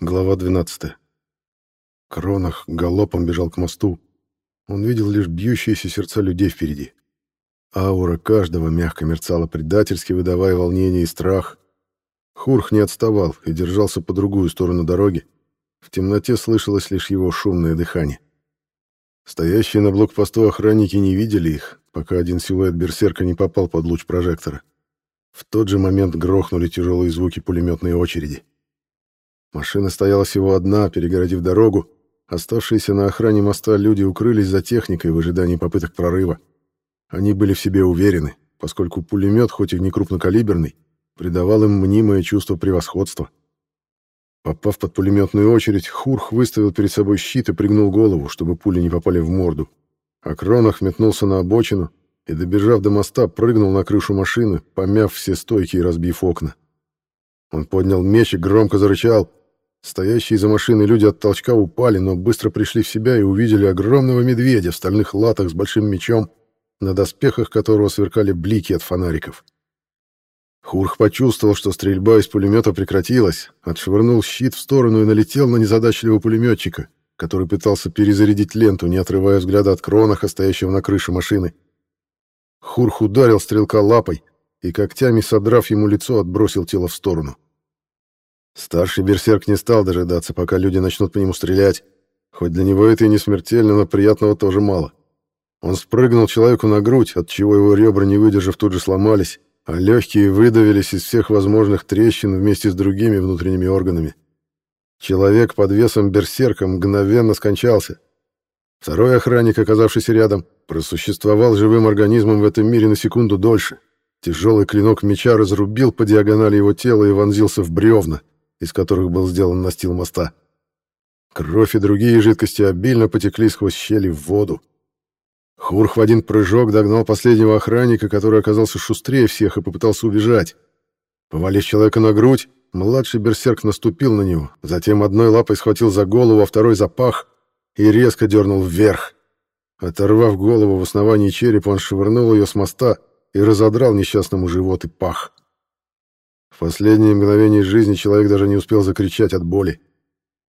Глава 12. Кронах галопом бежал к мосту. Он видел лишь бьющиеся сердца людей впереди. Аура каждого мягко мерцала предательски, выдавая волнение и страх. Хурх не отставал и держался по другую сторону дороги. В темноте слышалось лишь его шумное дыхание. Стоящие на блокпосту охранники не видели их, пока один силуэт берсерка не попал под луч прожектора. В тот же момент грохнули тяжелые звуки пулеметной очереди. Машина стояла всего одна, перегородив дорогу. Оставшиеся на охране моста люди укрылись за техникой в ожидании попыток прорыва. Они были в себе уверены, поскольку пулемет, хоть и не крупнокалиберный, придавал им мнимое чувство превосходства. Попав под пулеметную очередь, Хурх выставил перед собой щит и пригнул голову, чтобы пули не попали в морду. А Кронах метнулся на обочину и, добежав до моста, прыгнул на крышу машины, помяв все стойки и разбив окна. Он поднял меч и громко зарычал, Стоящие за машиной люди от толчка упали, но быстро пришли в себя и увидели огромного медведя в стальных латах с большим мечом, на доспехах которого сверкали блики от фонариков. Хурх почувствовал, что стрельба из пулемета прекратилась, отшвырнул щит в сторону и налетел на незадачливого пулеметчика, который пытался перезарядить ленту, не отрывая взгляда от кронаха, стоящего на крыше машины. Хурх ударил стрелка лапой и, когтями содрав ему лицо, отбросил тело в сторону. Старший берсерк не стал дожидаться, пока люди начнут по нему стрелять. Хоть для него это и не смертельно, но приятного тоже мало. Он спрыгнул человеку на грудь, от чего его ребра, не выдержав, тут же сломались, а легкие выдавились из всех возможных трещин вместе с другими внутренними органами. Человек под весом берсерка мгновенно скончался. Второй охранник, оказавшийся рядом, просуществовал живым организмом в этом мире на секунду дольше. Тяжелый клинок меча разрубил по диагонали его тела и вонзился в бревна из которых был сделан настил моста. Кровь и другие жидкости обильно потекли сквозь щели в воду. Хурх в один прыжок догнал последнего охранника, который оказался шустрее всех и попытался убежать. Повалив человека на грудь, младший берсерк наступил на него, затем одной лапой схватил за голову, а второй за пах и резко дернул вверх. Оторвав голову в основании черепа, он швырнул ее с моста и разодрал несчастному живот и пах. В последние мгновения жизни человек даже не успел закричать от боли.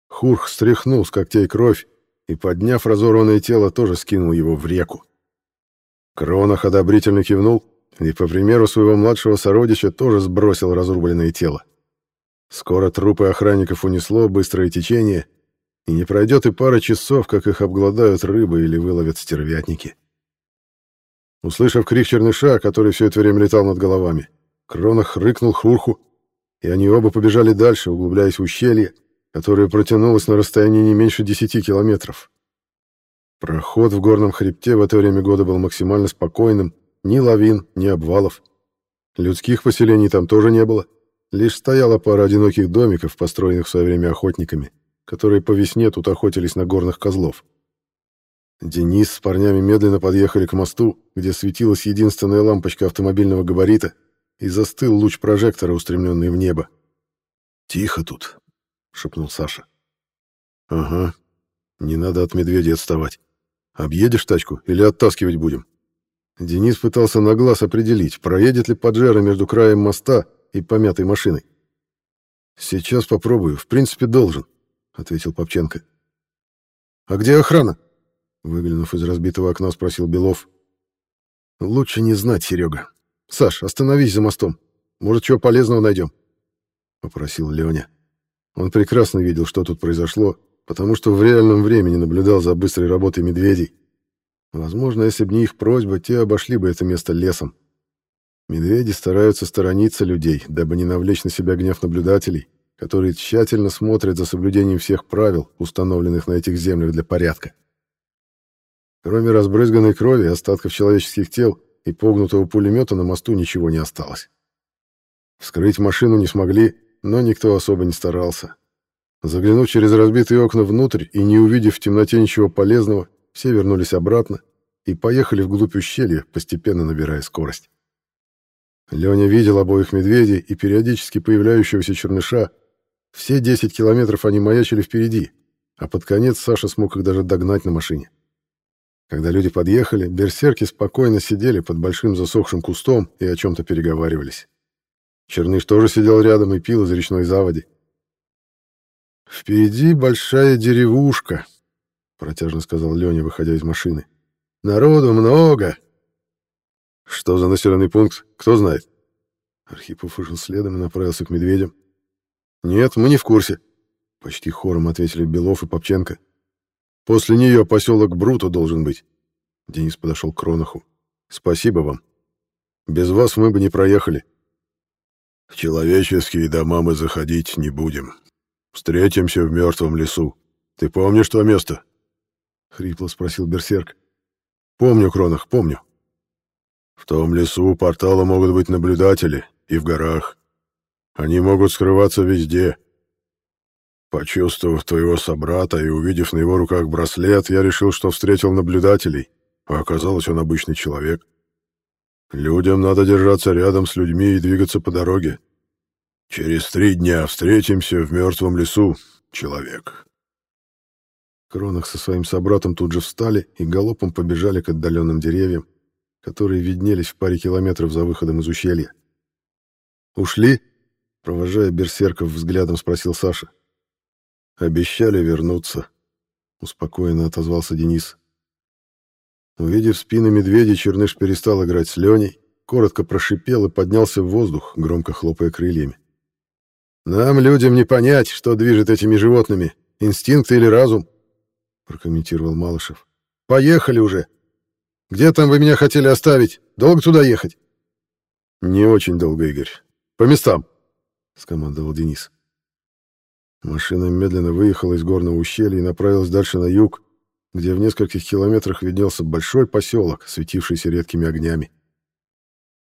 Хурх стряхнул с когтей кровь и, подняв разорванное тело, тоже скинул его в реку. Кронах одобрительно кивнул и, по примеру своего младшего сородича, тоже сбросил разрубленное тело. Скоро трупы охранников унесло быстрое течение, и не пройдет и пара часов, как их обгладают рыбы или выловят стервятники. Услышав крик черныша, который все это время летал над головами, Кронах рыкнул Хурху, и они оба побежали дальше, углубляясь в ущелье, которое протянулось на расстоянии не меньше десяти километров. Проход в горном хребте в это время года был максимально спокойным, ни лавин, ни обвалов. Людских поселений там тоже не было, лишь стояла пара одиноких домиков, построенных в свое время охотниками, которые по весне тут охотились на горных козлов. Денис с парнями медленно подъехали к мосту, где светилась единственная лампочка автомобильного габарита — и застыл луч прожектора, устремленный в небо. «Тихо тут», — шепнул Саша. «Ага, не надо от медведя отставать. Объедешь тачку или оттаскивать будем?» Денис пытался на глаз определить, проедет ли поджера между краем моста и помятой машиной. «Сейчас попробую. В принципе, должен», — ответил Попченко. «А где охрана?» — выглянув из разбитого окна, спросил Белов. «Лучше не знать, Серега. «Саш, остановись за мостом. Может, чего полезного найдем?» — попросил Леня. Он прекрасно видел, что тут произошло, потому что в реальном времени наблюдал за быстрой работой медведей. Возможно, если бы не их просьба, те обошли бы это место лесом. Медведи стараются сторониться людей, дабы не навлечь на себя гнев наблюдателей, которые тщательно смотрят за соблюдением всех правил, установленных на этих землях для порядка. Кроме разбрызганной крови и остатков человеческих тел, и погнутого пулемета на мосту ничего не осталось. Вскрыть машину не смогли, но никто особо не старался. Заглянув через разбитые окна внутрь и не увидев в темноте ничего полезного, все вернулись обратно и поехали вглубь ущелья, постепенно набирая скорость. Леня видел обоих медведей и периодически появляющегося черныша. Все 10 километров они маячили впереди, а под конец Саша смог их даже догнать на машине. Когда люди подъехали, берсерки спокойно сидели под большим засохшим кустом и о чем-то переговаривались. Черныш тоже сидел рядом и пил из речной заводи. «Впереди большая деревушка», — протяжно сказал Леня, выходя из машины. «Народу много». «Что за населенный пункт? Кто знает?» Архипов вышел следом и направился к медведям. «Нет, мы не в курсе», — почти хором ответили Белов и Попченко. «После нее поселок Бруто должен быть». Денис подошел к Кронаху. «Спасибо вам. Без вас мы бы не проехали». «В человеческие дома мы заходить не будем», Встретимся в мертвом лесу. Ты помнишь то место? Хрипло спросил Берсерк. Помню, Кронах, помню. В том лесу у портала могут быть наблюдатели и в горах. Они могут скрываться везде. Почувствовав твоего собрата и увидев на его руках браслет, я решил, что встретил наблюдателей, а оказалось, он обычный человек. Людям надо держаться рядом с людьми и двигаться по дороге, Через три дня встретимся в мертвом лесу, человек. Кронах со своим собратом тут же встали и галопом побежали к отдаленным деревьям, которые виднелись в паре километров за выходом из ущелья. «Ушли?» — провожая берсерков взглядом, спросил Саша. «Обещали вернуться», — успокоенно отозвался Денис. Увидев спины медведей, Черныш перестал играть с Леней, коротко прошипел и поднялся в воздух, громко хлопая крыльями. «Нам, людям, не понять, что движет этими животными, инстинкт или разум», — прокомментировал Малышев. «Поехали уже! Где там вы меня хотели оставить? Долго туда ехать?» «Не очень долго, Игорь. По местам», — скомандовал Денис. Машина медленно выехала из горного ущелья и направилась дальше на юг, где в нескольких километрах виднелся большой поселок, светившийся редкими огнями.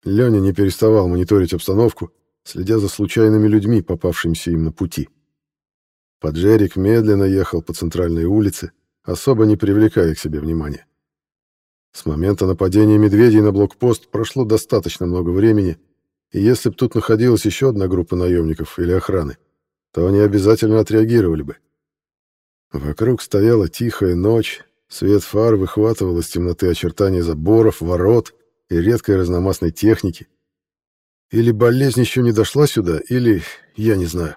Леня не переставал мониторить обстановку, следя за случайными людьми, попавшимися им на пути. Поджерик медленно ехал по центральной улице, особо не привлекая к себе внимания. С момента нападения медведей на блокпост прошло достаточно много времени, и если бы тут находилась еще одна группа наемников или охраны, то они обязательно отреагировали бы. Вокруг стояла тихая ночь, свет фар выхватывал из темноты очертания заборов, ворот и редкой разномастной техники, или болезнь еще не дошла сюда, или... я не знаю.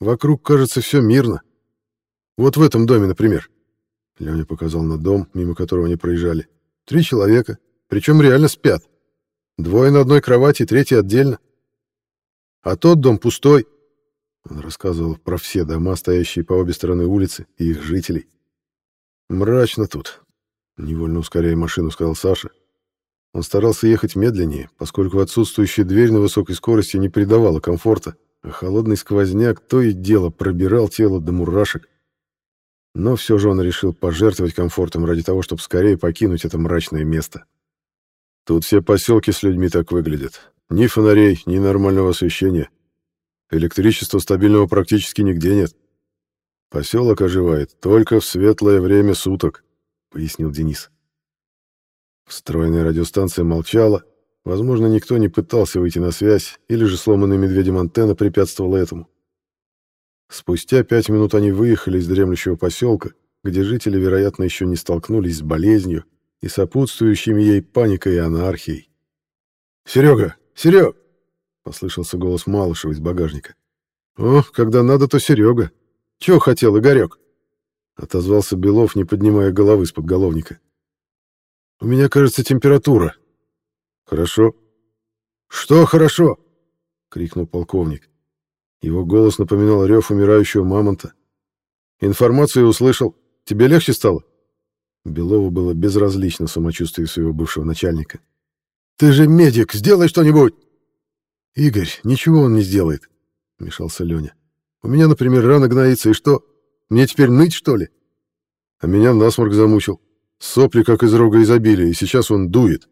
Вокруг, кажется, все мирно. Вот в этом доме, например. Леня показал на дом, мимо которого они проезжали. Три человека, причем реально спят. Двое на одной кровати, третий отдельно. А тот дом пустой. Он рассказывал про все дома, стоящие по обе стороны улицы, и их жителей. Мрачно тут. Невольно ускоряя машину, сказал Саша. Он старался ехать медленнее, поскольку отсутствующая дверь на высокой скорости не придавала комфорта, а холодный сквозняк то и дело пробирал тело до мурашек. Но все же он решил пожертвовать комфортом ради того, чтобы скорее покинуть это мрачное место. Тут все поселки с людьми так выглядят. Ни фонарей, ни нормального освещения. Электричества стабильного практически нигде нет. Поселок оживает только в светлое время суток, пояснил Денис. Встроенная радиостанция молчала. Возможно, никто не пытался выйти на связь, или же сломанный медведем антенна препятствовала этому. Спустя пять минут они выехали из дремлющего поселка, где жители, вероятно, еще не столкнулись с болезнью и сопутствующими ей паникой и анархией. «Серега! Серег!» — послышался голос Малышева из багажника. «О, когда надо, то Серега! Чего хотел, Игорек?» — отозвался Белов, не поднимая головы с подголовника. У меня, кажется, температура. Хорошо. Что хорошо? крикнул полковник. Его голос напоминал рев умирающего мамонта. Информацию услышал. Тебе легче стало? Белову было безразлично самочувствие своего бывшего начальника. Ты же медик, сделай что-нибудь. Игорь, ничего он не сделает, вмешался Леня. У меня, например, рана гноится, и что? Мне теперь ныть, что ли? А меня насморк замучил. Сопли, как из рога изобилия, и сейчас он дует.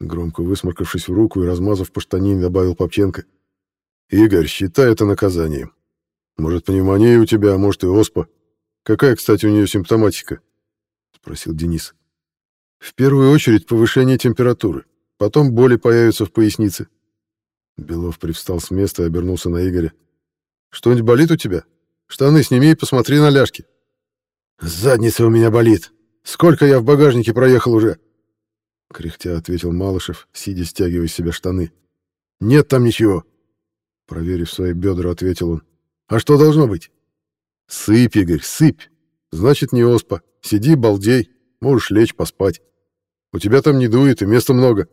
Громко высморкавшись в руку и размазав по штанине, добавил Попченко. «Игорь, считай это наказанием. Может, пневмония у тебя, а может и оспа. Какая, кстати, у нее симптоматика?» Спросил Денис. «В первую очередь повышение температуры. Потом боли появятся в пояснице». Белов привстал с места и обернулся на Игоря. «Что-нибудь болит у тебя? Штаны сними и посмотри на ляжки». «Задница у меня болит», Сколько я в багажнике проехал уже?» Кряхтя ответил Малышев, сидя стягивая с себя штаны. «Нет там ничего!» Проверив свои бедра, ответил он. «А что должно быть?» Сыпь, Игорь, сыпь. Значит, не оспа. Сиди, балдей. Можешь лечь, поспать. У тебя там не дует, и места много.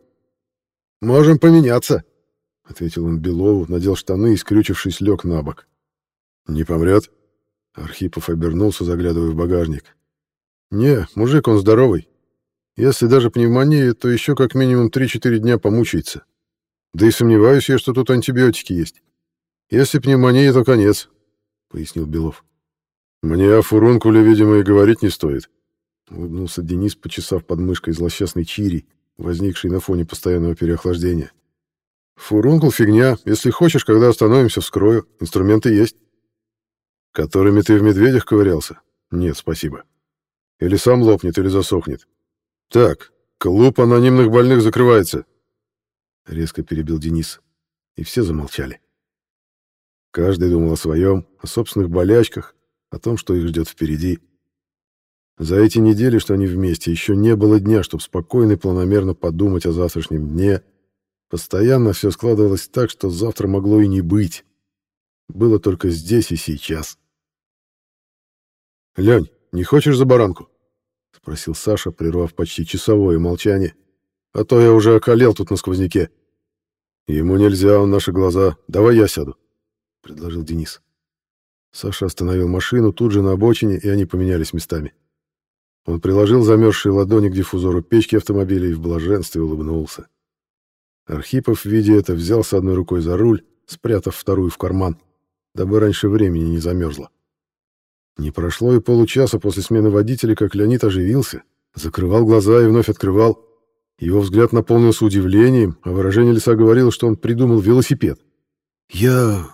Можем поменяться, — ответил он Белову, надел штаны и, скрючившись, лег на бок. Не помрет? Архипов обернулся, заглядывая в багажник. Не, мужик, он здоровый. Если даже пневмония, то еще как минимум 3-4 дня помучается. Да и сомневаюсь я, что тут антибиотики есть. Если пневмония, то конец, — пояснил Белов. Мне о фурункуле, видимо, и говорить не стоит. Улыбнулся Денис, почесав подмышкой злосчастный чирий, возникший на фоне постоянного переохлаждения. «Фурункул — фигня. Если хочешь, когда остановимся, вскрою. Инструменты есть». «Которыми ты в медведях ковырялся?» «Нет, спасибо. Или сам лопнет, или засохнет. Так, клуб анонимных больных закрывается». Резко перебил Денис. И все замолчали. Каждый думал о своем, о собственных болячках, о том, что их ждет впереди. За эти недели, что они вместе, еще не было дня, чтобы спокойно и планомерно подумать о завтрашнем дне. Постоянно все складывалось так, что завтра могло и не быть. Было только здесь и сейчас. «Лень, не хочешь за баранку?» — спросил Саша, прервав почти часовое молчание. «А то я уже околел тут на сквозняке». «Ему нельзя, он наши глаза. Давай я сяду», — предложил Денис. Саша остановил машину тут же на обочине, и они поменялись местами. Он приложил замерзшие ладони к диффузору печки автомобиля и в блаженстве улыбнулся. Архипов, видя это, взялся одной рукой за руль, спрятав вторую в карман, дабы раньше времени не замерзло. Не прошло и получаса после смены водителя, как Леонид оживился, закрывал глаза и вновь открывал. Его взгляд наполнился удивлением, а выражение лица говорило, что он придумал велосипед. «Я...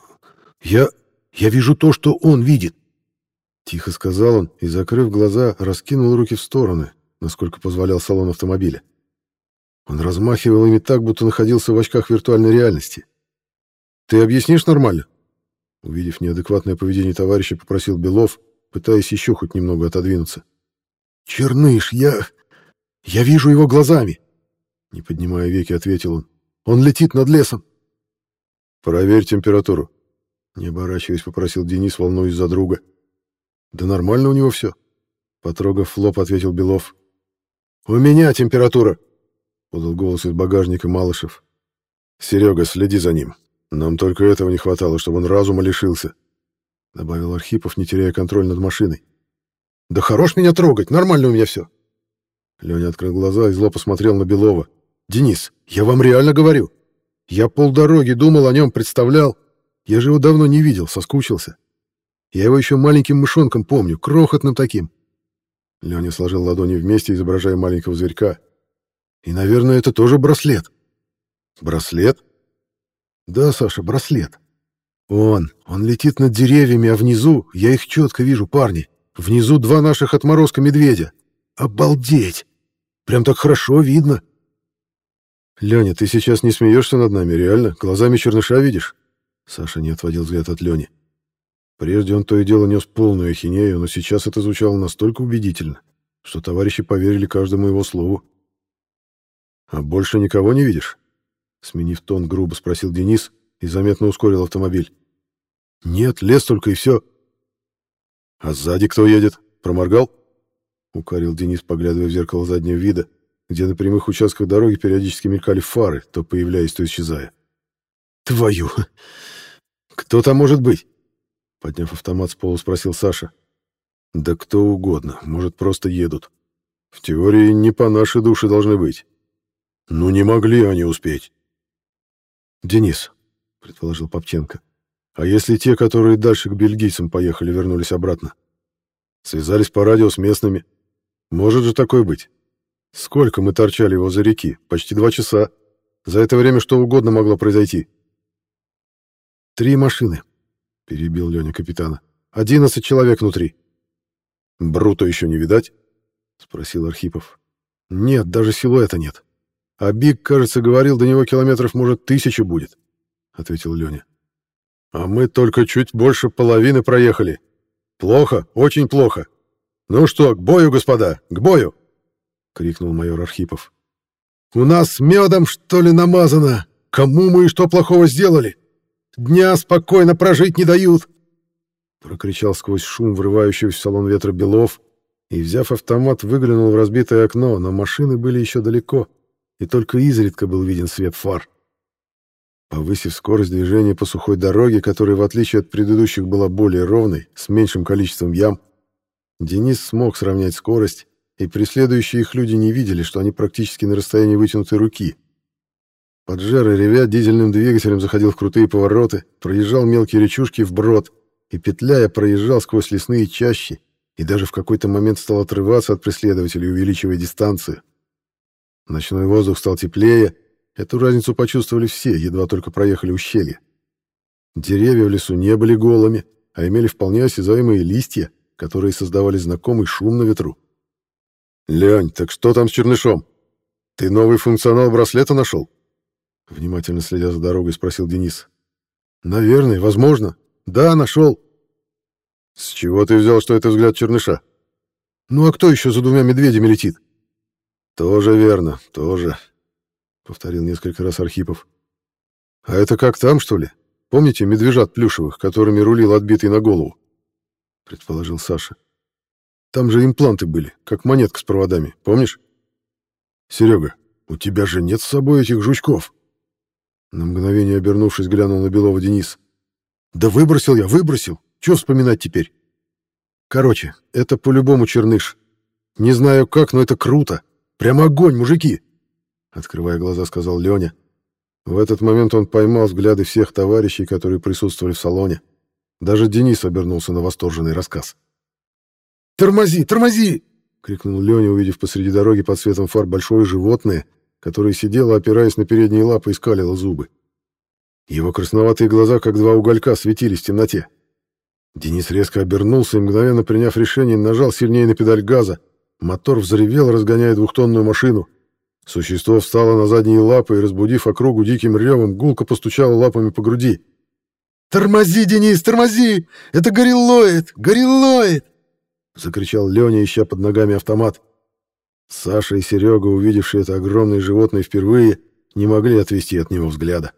я... я вижу то, что он видит. Тихо сказал он и, закрыв глаза, раскинул руки в стороны, насколько позволял салон автомобиля. Он размахивал ими так, будто находился в очках виртуальной реальности. «Ты объяснишь нормально?» Увидев неадекватное поведение товарища, попросил Белов, пытаясь еще хоть немного отодвинуться. «Черныш, я... я вижу его глазами!» Не поднимая веки, ответил он. «Он летит над лесом!» «Проверь температуру!» Не оборачиваясь, попросил Денис, волнуясь за друга. Да нормально у него все. Потрогав лоб, ответил Белов. У меня температура, подал голос из багажника Малышев. Серега, следи за ним. Нам только этого не хватало, чтобы он разума лишился, добавил Архипов, не теряя контроль над машиной. Да хорош меня трогать, нормально у меня все. Леня открыл глаза и зло посмотрел на Белова. «Денис, я вам реально говорю. Я полдороги думал о нем, представлял. Я же его давно не видел, соскучился. Я его еще маленьким мышонком помню, крохотным таким. Леня сложил ладони вместе, изображая маленького зверька. И, наверное, это тоже браслет. Браслет? Да, Саша, браслет. Он, он летит над деревьями, а внизу, я их четко вижу, парни. Внизу два наших отморозка медведя. Обалдеть! Прям так хорошо видно. Леня, ты сейчас не смеешься над нами, реально? Глазами черныша видишь? Саша не отводил взгляд от Лени. Прежде он то и дело нес полную ахинею, но сейчас это звучало настолько убедительно, что товарищи поверили каждому его слову. «А больше никого не видишь?» Сменив тон, грубо спросил Денис и заметно ускорил автомобиль. «Нет, лес только и все». «А сзади кто едет? Проморгал?» Укорил Денис, поглядывая в зеркало заднего вида, где на прямых участках дороги периодически мелькали фары, то появляясь, то исчезая. «Твою! Кто там может быть?» Подняв автомат с пола, спросил Саша. «Да кто угодно, может, просто едут. В теории не по нашей душе должны быть. Ну не могли они успеть». «Денис», — предположил Попченко, «а если те, которые дальше к бельгийцам поехали, вернулись обратно? Связались по радио с местными. Может же такое быть? Сколько мы торчали возле реки? Почти два часа. За это время что угодно могло произойти». «Три машины», — перебил Леня капитана. «Одиннадцать человек внутри». «Бруто еще не видать?» — спросил Архипов. «Нет, даже силуэта нет. А Биг, кажется, говорил, до него километров, может, тысяча будет», — ответил Леня. «А мы только чуть больше половины проехали. Плохо, очень плохо. Ну что, к бою, господа, к бою!» — крикнул майор Архипов. «У нас медом, что ли, намазано? Кому мы и что плохого сделали?» Дня спокойно прожить не дают. Прокричал сквозь шум врывающегося в салон ветра Белов и, взяв автомат, выглянул в разбитое окно, но машины были еще далеко, и только изредка был виден свет фар. Повысив скорость движения по сухой дороге, которая, в отличие от предыдущих, была более ровной, с меньшим количеством ям, Денис смог сравнять скорость, и преследующие их люди не видели, что они практически на расстоянии вытянутой руки. Поджарый ревя дизельным двигателем заходил в крутые повороты, проезжал мелкие речушки вброд и, петляя, проезжал сквозь лесные чащи и даже в какой-то момент стал отрываться от преследователей, увеличивая дистанцию. Ночной воздух стал теплее, эту разницу почувствовали все, едва только проехали ущелье. Деревья в лесу не были голыми, а имели вполне осязаемые листья, которые создавали знакомый шум на ветру. «Лень, так что там с Чернышом? Ты новый функционал браслета нашел?» Внимательно следя за дорогой, спросил Денис. «Наверное, возможно. Да, нашел». «С чего ты взял, что это взгляд Черныша?» «Ну а кто еще за двумя медведями летит?» «Тоже верно, тоже», — повторил несколько раз Архипов. «А это как там, что ли? Помните медвежат плюшевых, которыми рулил отбитый на голову?» — предположил Саша. «Там же импланты были, как монетка с проводами, помнишь?» «Серега, у тебя же нет с собой этих жучков?» На мгновение обернувшись, глянул на Белова Денис. «Да выбросил я, выбросил! Чего вспоминать теперь?» «Короче, это по-любому черныш. Не знаю как, но это круто. Прямо огонь, мужики!» Открывая глаза, сказал Леня. В этот момент он поймал взгляды всех товарищей, которые присутствовали в салоне. Даже Денис обернулся на восторженный рассказ. «Тормози, тормози!» — крикнул Леня, увидев посреди дороги под светом фар большое животное, которая сидела, опираясь на передние лапы, и скалила зубы. Его красноватые глаза, как два уголька, светились в темноте. Денис резко обернулся и, мгновенно приняв решение, нажал сильнее на педаль газа. Мотор взревел, разгоняя двухтонную машину. Существо встало на задние лапы и, разбудив округу диким ревом, гулко постучало лапами по груди. «Тормози, Денис, тормози! Это гориллоид! Гориллоид!» — закричал Леня, ища под ногами автомат. Саша и Серега, увидевшие это огромное животное впервые, не могли отвести от него взгляда.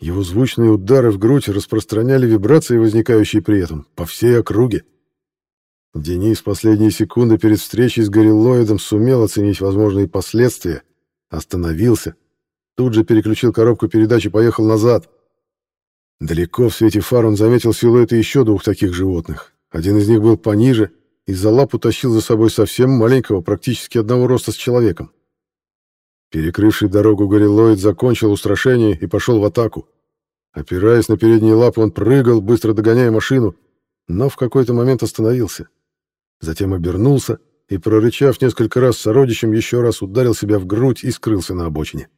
Его звучные удары в грудь распространяли вибрации, возникающие при этом, по всей округе. Денис последние секунды перед встречей с гориллоидом сумел оценить возможные последствия, остановился, тут же переключил коробку передач и поехал назад. Далеко в свете фар он заметил силуэты еще двух таких животных. Один из них был пониже, и за лапу тащил за собой совсем маленького, практически одного роста с человеком. Перекрывший дорогу гориллоид закончил устрашение и пошел в атаку. Опираясь на передние лапы, он прыгал, быстро догоняя машину, но в какой-то момент остановился. Затем обернулся и, прорычав несколько раз сородичем, еще раз ударил себя в грудь и скрылся на обочине.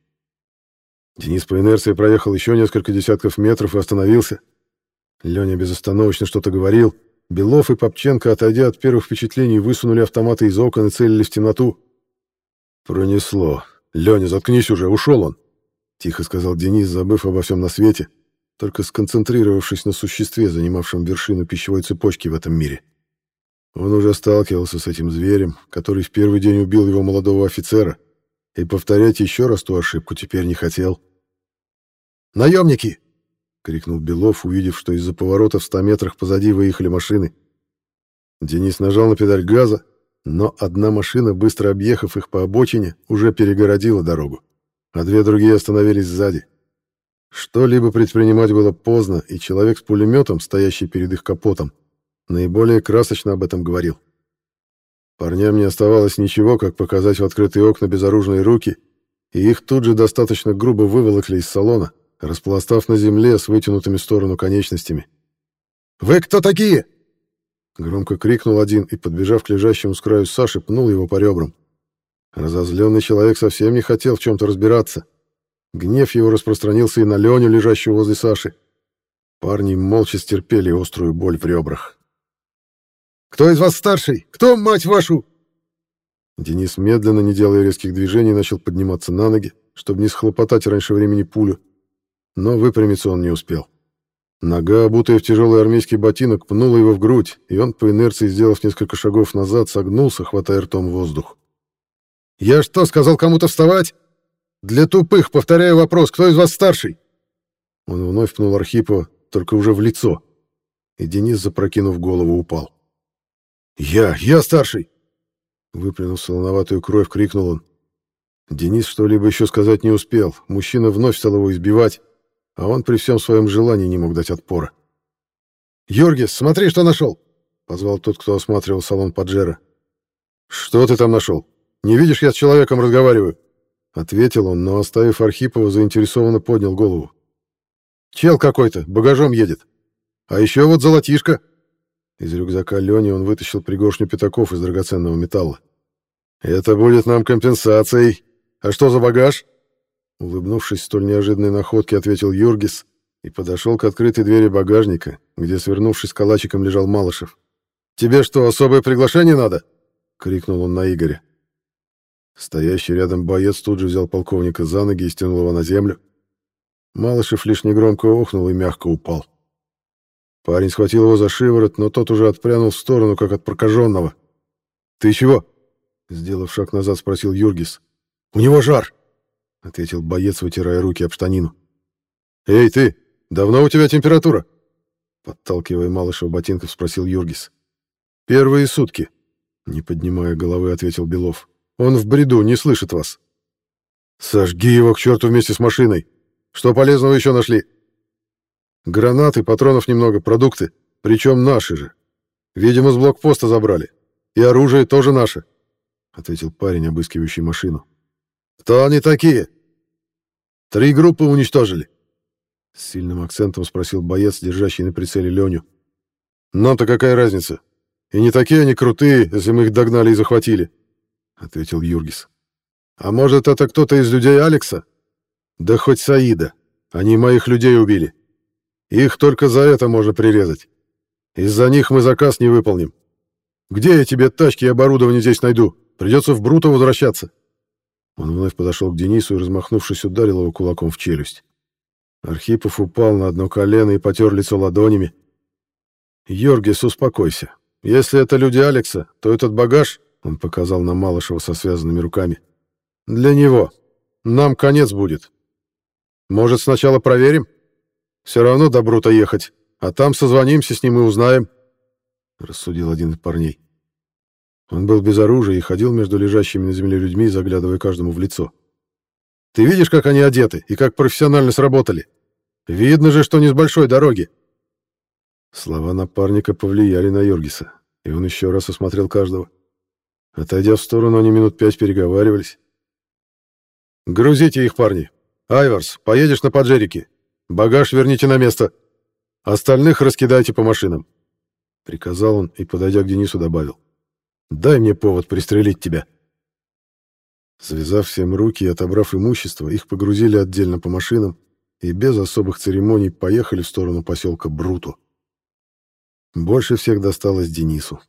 Денис по инерции проехал еще несколько десятков метров и остановился. Леня безостановочно что-то говорил — Белов и Попченко, отойдя от первых впечатлений, высунули автоматы из окон и целились в темноту. «Пронесло. Леня, заткнись уже, ушел он!» — тихо сказал Денис, забыв обо всем на свете, только сконцентрировавшись на существе, занимавшем вершину пищевой цепочки в этом мире. Он уже сталкивался с этим зверем, который в первый день убил его молодого офицера, и повторять еще раз ту ошибку теперь не хотел. «Наемники!» — крикнул Белов, увидев, что из-за поворота в ста метрах позади выехали машины. Денис нажал на педаль газа, но одна машина, быстро объехав их по обочине, уже перегородила дорогу, а две другие остановились сзади. Что-либо предпринимать было поздно, и человек с пулеметом, стоящий перед их капотом, наиболее красочно об этом говорил. Парням не оставалось ничего, как показать в открытые окна безоружные руки, и их тут же достаточно грубо выволокли из салона, распластав на земле с вытянутыми в сторону конечностями. «Вы кто такие?» Громко крикнул один и, подбежав к лежащему с краю Саши, пнул его по ребрам. Разозленный человек совсем не хотел в чем-то разбираться. Гнев его распространился и на Леню, лежащего возле Саши. Парни молча стерпели острую боль в ребрах. «Кто из вас старший? Кто, мать вашу?» Денис, медленно, не делая резких движений, начал подниматься на ноги, чтобы не схлопотать раньше времени пулю, но выпрямиться он не успел. Нога, обутая в тяжелый армейский ботинок, пнула его в грудь, и он, по инерции сделав несколько шагов назад, согнулся, хватая ртом воздух. «Я что, сказал кому-то вставать? Для тупых, повторяю вопрос, кто из вас старший?» Он вновь пнул Архипова, только уже в лицо. и Денис, запрокинув голову, упал. «Я! Я старший!» Выплюнув солоноватую кровь, крикнул он. Денис что-либо еще сказать не успел. Мужчина вновь стал его избивать, а он при всем своем желании не мог дать отпора. «Йоргис, смотри, что нашел!» — позвал тот, кто осматривал салон Паджера. «Что ты там нашел? Не видишь, я с человеком разговариваю?» Ответил он, но, оставив Архипова, заинтересованно поднял голову. «Чел какой-то, багажом едет. А еще вот золотишко!» Из рюкзака Лени он вытащил пригоршню пятаков из драгоценного металла. «Это будет нам компенсацией. А что за багаж?» Улыбнувшись столь неожиданной находке, ответил Юргис и подошел к открытой двери багажника, где, свернувшись калачиком, лежал Малышев. «Тебе что, особое приглашение надо?» — крикнул он на Игоря. Стоящий рядом боец тут же взял полковника за ноги и стянул его на землю. Малышев лишь негромко охнул и мягко упал. Парень схватил его за шиворот, но тот уже отпрянул в сторону, как от прокаженного. «Ты чего?» — сделав шаг назад, спросил Юргис. «У него жар!» — ответил боец, вытирая руки об штанину. «Эй, ты! Давно у тебя температура?» Подталкивая Малышева ботинков, спросил Юргис. «Первые сутки», — не поднимая головы, ответил Белов. «Он в бреду, не слышит вас». «Сожги его к черту вместе с машиной! Что полезного еще нашли?» Гранаты, патронов немного, продукты. Причем наши же. Видимо, с блокпоста забрали. И оружие тоже наше, — ответил парень, обыскивающий машину. Кто они такие? Три группы уничтожили. С сильным акцентом спросил боец, держащий на прицеле Леню. Нам-то какая разница? И не такие они крутые, если мы их догнали и захватили, — ответил Юргис. А может, это кто-то из людей Алекса? Да хоть Саида. Они моих людей убили. Их только за это можно прирезать. Из-за них мы заказ не выполним. Где я тебе тачки и оборудование здесь найду? Придется в Бруто возвращаться. Он вновь подошел к Денису и, размахнувшись, ударил его кулаком в челюсть. Архипов упал на одно колено и потер лицо ладонями. «Йоргис, успокойся. Если это люди Алекса, то этот багаж...» — он показал на Малышева со связанными руками. «Для него. Нам конец будет. Может, сначала проверим?» Все равно до Брута ехать, а там созвонимся с ним и узнаем», — рассудил один из парней. Он был без оружия и ходил между лежащими на земле людьми, заглядывая каждому в лицо. «Ты видишь, как они одеты и как профессионально сработали? Видно же, что не с большой дороги». Слова напарника повлияли на Йоргиса, и он еще раз осмотрел каждого. Отойдя в сторону, они минут пять переговаривались. «Грузите их, парни. Айварс, поедешь на поджерики. Багаж верните на место. Остальных раскидайте по машинам. Приказал он и, подойдя к Денису, добавил. Дай мне повод пристрелить тебя. Связав всем руки и отобрав имущество, их погрузили отдельно по машинам и без особых церемоний поехали в сторону поселка Бруту. Больше всех досталось Денису.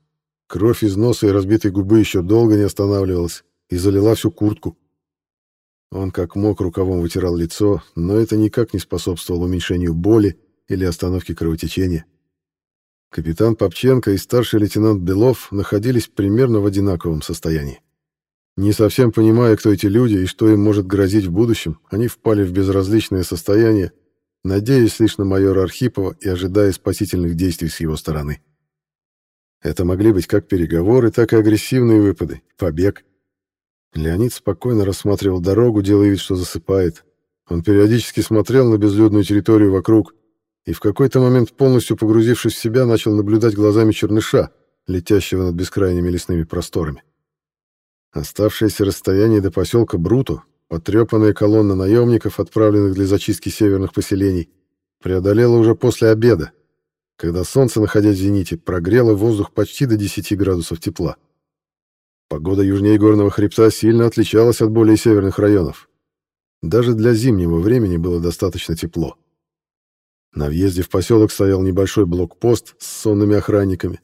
Кровь из носа и разбитой губы еще долго не останавливалась и залила всю куртку. Он как мог рукавом вытирал лицо, но это никак не способствовало уменьшению боли или остановке кровотечения. Капитан Попченко и старший лейтенант Белов находились примерно в одинаковом состоянии. Не совсем понимая, кто эти люди и что им может грозить в будущем, они впали в безразличное состояние, надеясь лишь на майора Архипова и ожидая спасительных действий с его стороны. Это могли быть как переговоры, так и агрессивные выпады, побег. Леонид спокойно рассматривал дорогу, делая вид, что засыпает. Он периодически смотрел на безлюдную территорию вокруг и в какой-то момент, полностью погрузившись в себя, начал наблюдать глазами черныша, летящего над бескрайними лесными просторами. Оставшееся расстояние до поселка Бруту, потрепанная колонна наемников, отправленных для зачистки северных поселений, преодолела уже после обеда, когда солнце, находясь в зените, прогрело воздух почти до 10 градусов тепла. Погода южнее горного хребта сильно отличалась от более северных районов. Даже для зимнего времени было достаточно тепло. На въезде в поселок стоял небольшой блокпост с сонными охранниками.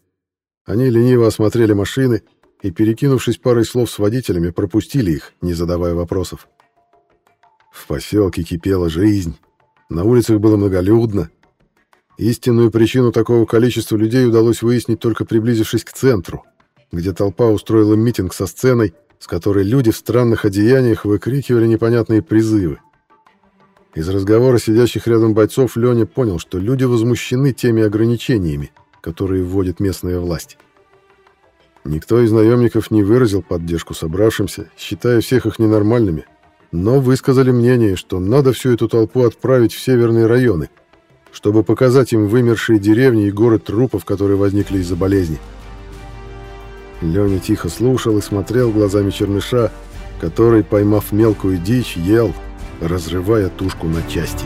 Они лениво осмотрели машины и, перекинувшись парой слов с водителями, пропустили их, не задавая вопросов. В поселке кипела жизнь. На улицах было многолюдно. Истинную причину такого количества людей удалось выяснить только приблизившись к центру — где толпа устроила митинг со сценой, с которой люди в странных одеяниях выкрикивали непонятные призывы. Из разговора сидящих рядом бойцов Леня понял, что люди возмущены теми ограничениями, которые вводит местная власть. Никто из наемников не выразил поддержку собравшимся, считая всех их ненормальными, но высказали мнение, что надо всю эту толпу отправить в северные районы, чтобы показать им вымершие деревни и горы трупов, которые возникли из-за болезни. Леня тихо слушал и смотрел глазами черныша, который, поймав мелкую дичь, ел, разрывая тушку на части.